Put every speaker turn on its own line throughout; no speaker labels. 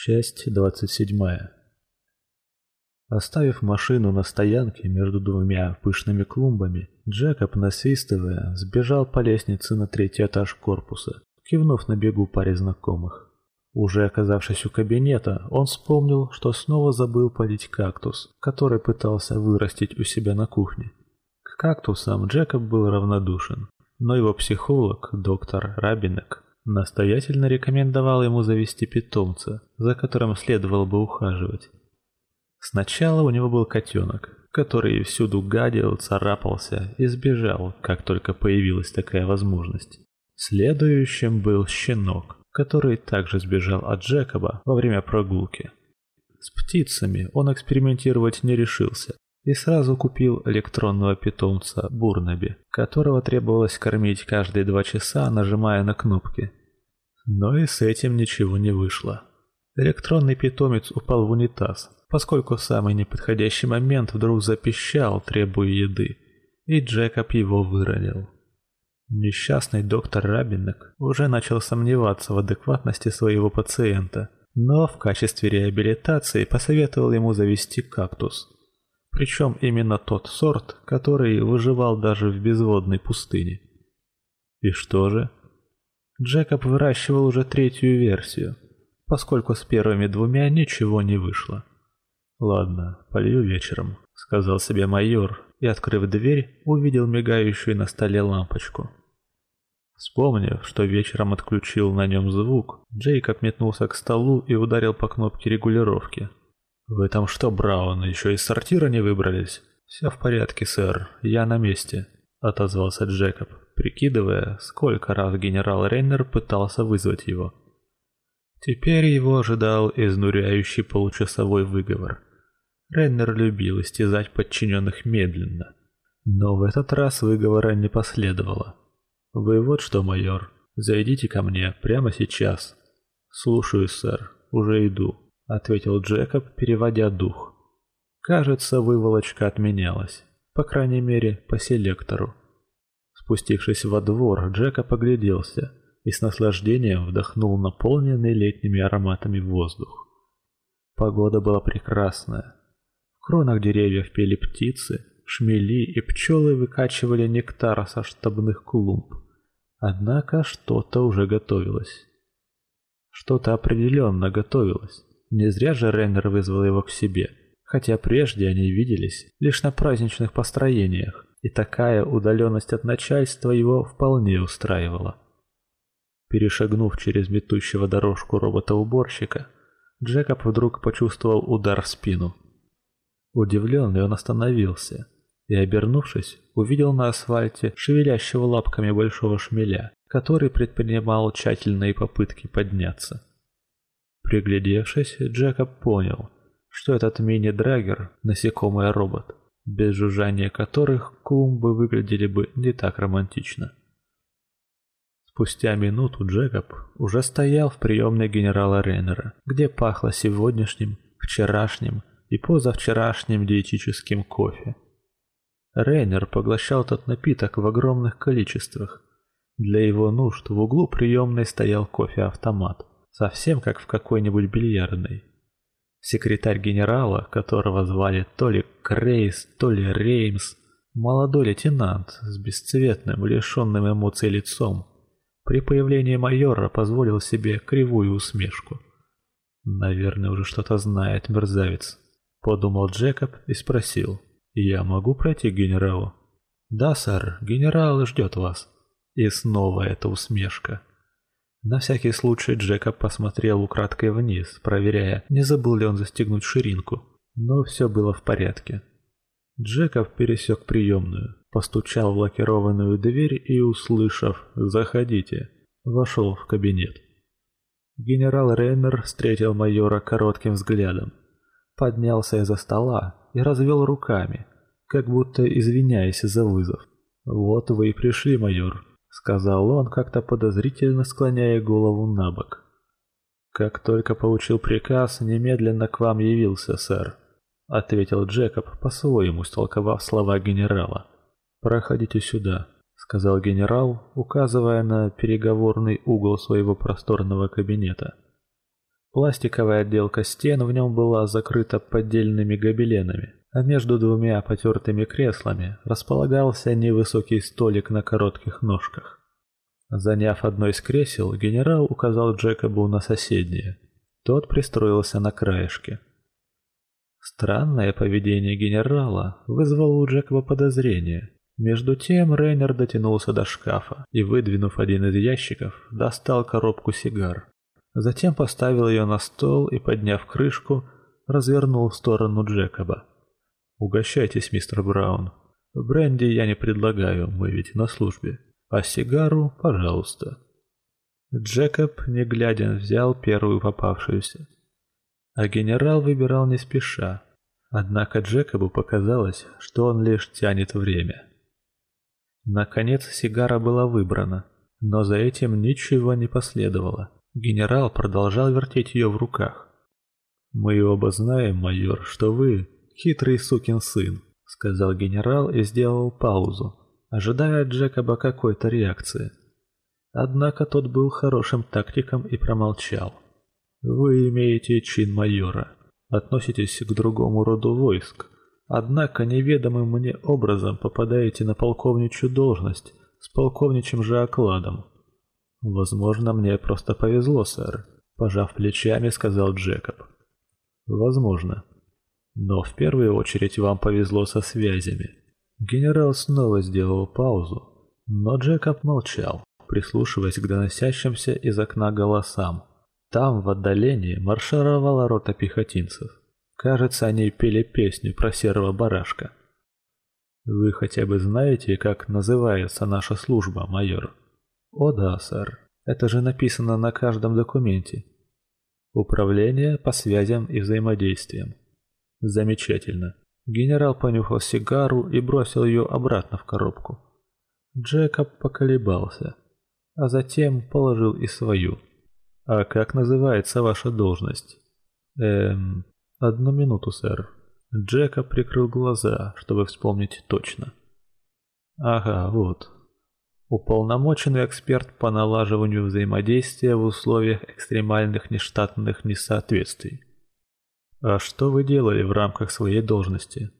Часть 27. Оставив машину на стоянке между двумя пышными клумбами, Джекоб, насвистывая, сбежал по лестнице на третий этаж корпуса, кивнув на бегу паре знакомых. Уже оказавшись у кабинета, он вспомнил, что снова забыл полить кактус, который пытался вырастить у себя на кухне. К кактусам Джекоб был равнодушен, но его психолог, доктор Рабинек, настоятельно рекомендовал ему завести питомца, за которым следовало бы ухаживать. Сначала у него был котенок, который всюду гадил, царапался и сбежал, как только появилась такая возможность. Следующим был щенок, который также сбежал от Джекоба во время прогулки. С птицами он экспериментировать не решился и сразу купил электронного питомца Бурнаби, которого требовалось кормить каждые два часа, нажимая на кнопки. Но и с этим ничего не вышло. Электронный питомец упал в унитаз, поскольку в самый неподходящий момент вдруг запищал, требуя еды, и Джекоб его выронил. Несчастный доктор Рабинок уже начал сомневаться в адекватности своего пациента, но в качестве реабилитации посоветовал ему завести кактус. Причем именно тот сорт, который выживал даже в безводной пустыне. И что же? Джекоб выращивал уже третью версию, поскольку с первыми двумя ничего не вышло. «Ладно, полью вечером», — сказал себе майор, и, открыв дверь, увидел мигающую на столе лампочку. Вспомнив, что вечером отключил на нем звук, Джейкоб метнулся к столу и ударил по кнопке регулировки. «Вы там что, Браун, еще из сортира не выбрались?» «Все в порядке, сэр, я на месте», — отозвался Джекоб прикидывая, сколько раз генерал Рейнер пытался вызвать его. Теперь его ожидал изнуряющий получасовой выговор. Рейнер любил истязать подчиненных медленно. Но в этот раз выговора не последовало. «Вы вот что, майор, зайдите ко мне прямо сейчас». «Слушаюсь, сэр, уже иду», — ответил Джекоб, переводя дух. Кажется, выволочка отменялась, по крайней мере, по селектору. Спустившись во двор, Джека погляделся и с наслаждением вдохнул наполненный летними ароматами воздух. Погода была прекрасная. В кронах деревьев пели птицы, шмели и пчелы выкачивали нектар со штабных клумб. Однако что-то уже готовилось. Что-то определенно готовилось. Не зря же Реннер вызвал его к себе, хотя прежде они виделись лишь на праздничных построениях и такая удаленность от начальства его вполне устраивала. Перешагнув через метущего дорожку робота-уборщика, Джекоб вдруг почувствовал удар в спину. Удивленный он остановился и, обернувшись, увидел на асфальте шевелящего лапками большого шмеля, который предпринимал тщательные попытки подняться. Приглядевшись, Джекоб понял, что этот мини-драгер – насекомый робот – без жужжания которых клумбы выглядели бы не так романтично. Спустя минуту Джекоб уже стоял в приемной генерала Рейнера, где пахло сегодняшним, вчерашним и позавчерашним диетическим кофе. Рейнер поглощал этот напиток в огромных количествах. Для его нужд в углу приемной стоял кофе-автомат, совсем как в какой-нибудь бильярдной. Секретарь генерала, которого звали то ли Крейс, то ли Реймс, молодой лейтенант с бесцветным, лишенным эмоций лицом, при появлении майора позволил себе кривую усмешку. «Наверное, уже что-то знает мерзавец», — подумал Джекоб и спросил. «Я могу пройти к генералу?» «Да, сэр, генерал ждет вас». И снова эта усмешка. На всякий случай Джекоб посмотрел украдкой вниз, проверяя, не забыл ли он застегнуть ширинку. Но все было в порядке. Джекоб пересек приемную, постучал в лакированную дверь и, услышав «Заходите», вошел в кабинет. Генерал Рейнер встретил майора коротким взглядом, поднялся из-за стола и развел руками, как будто извиняясь за вызов. «Вот вы и пришли, майор», сказал он, как-то подозрительно склоняя голову на бок. Как только получил приказ, немедленно к вам явился, сэр, ответил Джекоб, по-своему истолковав слова генерала. Проходите сюда, сказал генерал, указывая на переговорный угол своего просторного кабинета. Пластиковая отделка стен в нем была закрыта поддельными гобеленами, а между двумя потертыми креслами располагался невысокий столик на коротких ножках. Заняв одно из кресел, генерал указал Джекобу на соседнее. Тот пристроился на краешке. Странное поведение генерала вызвало у Джекоба подозрение. Между тем Рейнер дотянулся до шкафа и, выдвинув один из ящиков, достал коробку сигар. Затем поставил ее на стол и, подняв крышку, развернул в сторону Джекоба. «Угощайтесь, мистер Браун. Бренди я не предлагаю, мы ведь на службе. А сигару, пожалуйста». Джекоб, не глядя, взял первую попавшуюся. А генерал выбирал не спеша. Однако Джекобу показалось, что он лишь тянет время. Наконец сигара была выбрана, но за этим ничего не последовало. Генерал продолжал вертеть ее в руках. «Мы оба знаем, майор, что вы хитрый сукин сын», — сказал генерал и сделал паузу, ожидая от Джекоба какой-то реакции. Однако тот был хорошим тактиком и промолчал. «Вы имеете чин майора, относитесь к другому роду войск, однако неведомым мне образом попадаете на полковничью должность с полковничьим же окладом. Возможно, мне просто повезло, сэр, пожав плечами, сказал Джекоб. Возможно. Но в первую очередь вам повезло со связями. Генерал снова сделал паузу, но Джекоб молчал, прислушиваясь к доносящимся из окна голосам. Там, в отдалении, маршировала рота пехотинцев. Кажется, они пели песню про серого барашка. «Вы хотя бы знаете, как называется наша служба, майор?» «О да, сэр. Это же написано на каждом документе. Управление по связям и взаимодействиям. Замечательно. Генерал понюхал сигару и бросил ее обратно в коробку. Джекоб поколебался, а затем положил и свою. «А как называется ваша должность?» «Эм... Одну минуту, сэр». Джекоб прикрыл глаза, чтобы вспомнить точно. «Ага, вот. Уполномоченный эксперт по налаживанию взаимодействия в условиях экстремальных нештатных несоответствий. А что вы делали в рамках своей должности?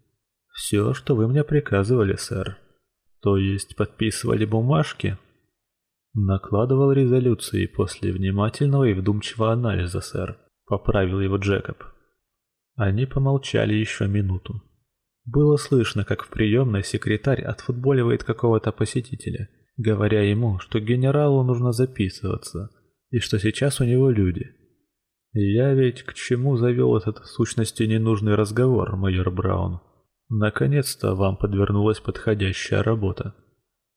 Все, что вы мне приказывали, сэр. То есть подписывали бумажки? Накладывал резолюции после внимательного и вдумчивого анализа, сэр. Поправил его Джекоб. Они помолчали еще минуту. Было слышно, как в приемной секретарь отфутболивает какого-то посетителя – говоря ему, что генералу нужно записываться, и что сейчас у него люди. Я ведь к чему завел этот в сущности ненужный разговор, майор Браун? Наконец-то вам подвернулась подходящая работа.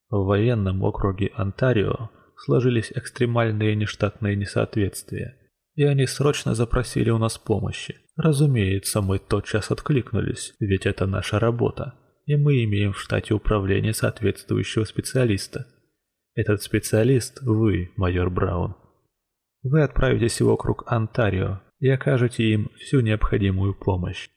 В военном округе Онтарио сложились экстремальные нештатные несоответствия, и они срочно запросили у нас помощи. Разумеется, мы тотчас откликнулись, ведь это наша работа и мы имеем в штате управления соответствующего специалиста. Этот специалист – вы, майор Браун. Вы отправитесь в округ Онтарио и окажете им всю необходимую помощь.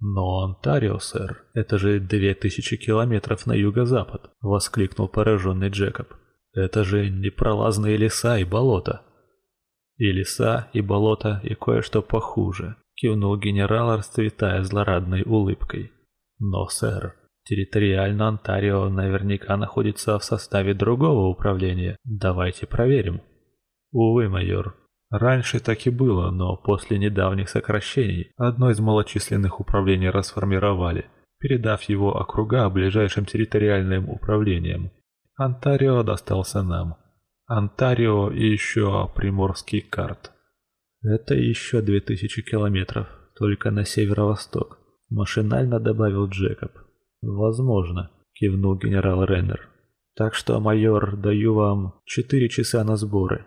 Но Онтарио, сэр, это же две тысячи километров на юго-запад, воскликнул пораженный Джекоб. Это же непролазные леса и болота. И леса, и болота, и кое-что похуже, кивнул генерал, расцветая злорадной улыбкой. Но, сэр, Территориально Онтарио наверняка находится в составе другого управления. Давайте проверим. Увы, майор. Раньше так и было, но после недавних сокращений одно из малочисленных управлений расформировали, передав его округа ближайшим территориальным управлениям. Онтарио достался нам. Онтарио и еще Приморский карт. Это еще 2000 километров, только на северо-восток, машинально добавил Джекоб. «Возможно», — кивнул генерал Реннер. «Так что, майор, даю вам четыре часа на сборы,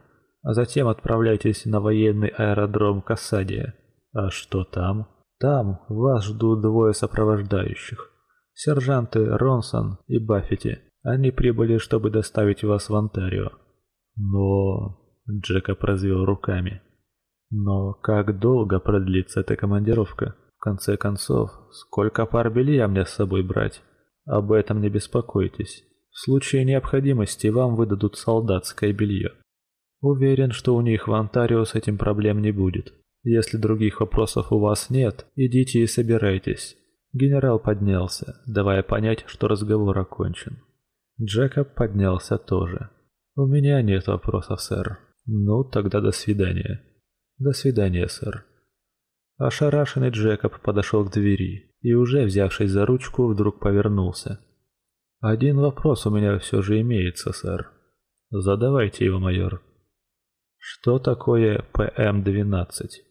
затем отправляйтесь на военный аэродром Кассадия. А что там? Там вас ждут двое сопровождающих. Сержанты Ронсон и Баффити. Они прибыли, чтобы доставить вас в Онтарио». «Но...» — Джекоб развел руками. «Но как долго продлится эта командировка?» конце концов, сколько пар белья мне с собой брать? Об этом не беспокойтесь. В случае необходимости вам выдадут солдатское белье. Уверен, что у них в Онтарио с этим проблем не будет. Если других вопросов у вас нет, идите и собирайтесь. Генерал поднялся, давая понять, что разговор окончен. Джекоб поднялся тоже. У меня нет вопросов, сэр. Ну, тогда до свидания. До свидания, сэр. Ошарашенный Джекоб подошел к двери и, уже взявшись за ручку, вдруг повернулся. «Один вопрос у меня все же имеется, сэр. Задавайте его, майор». «Что такое ПМ-12?»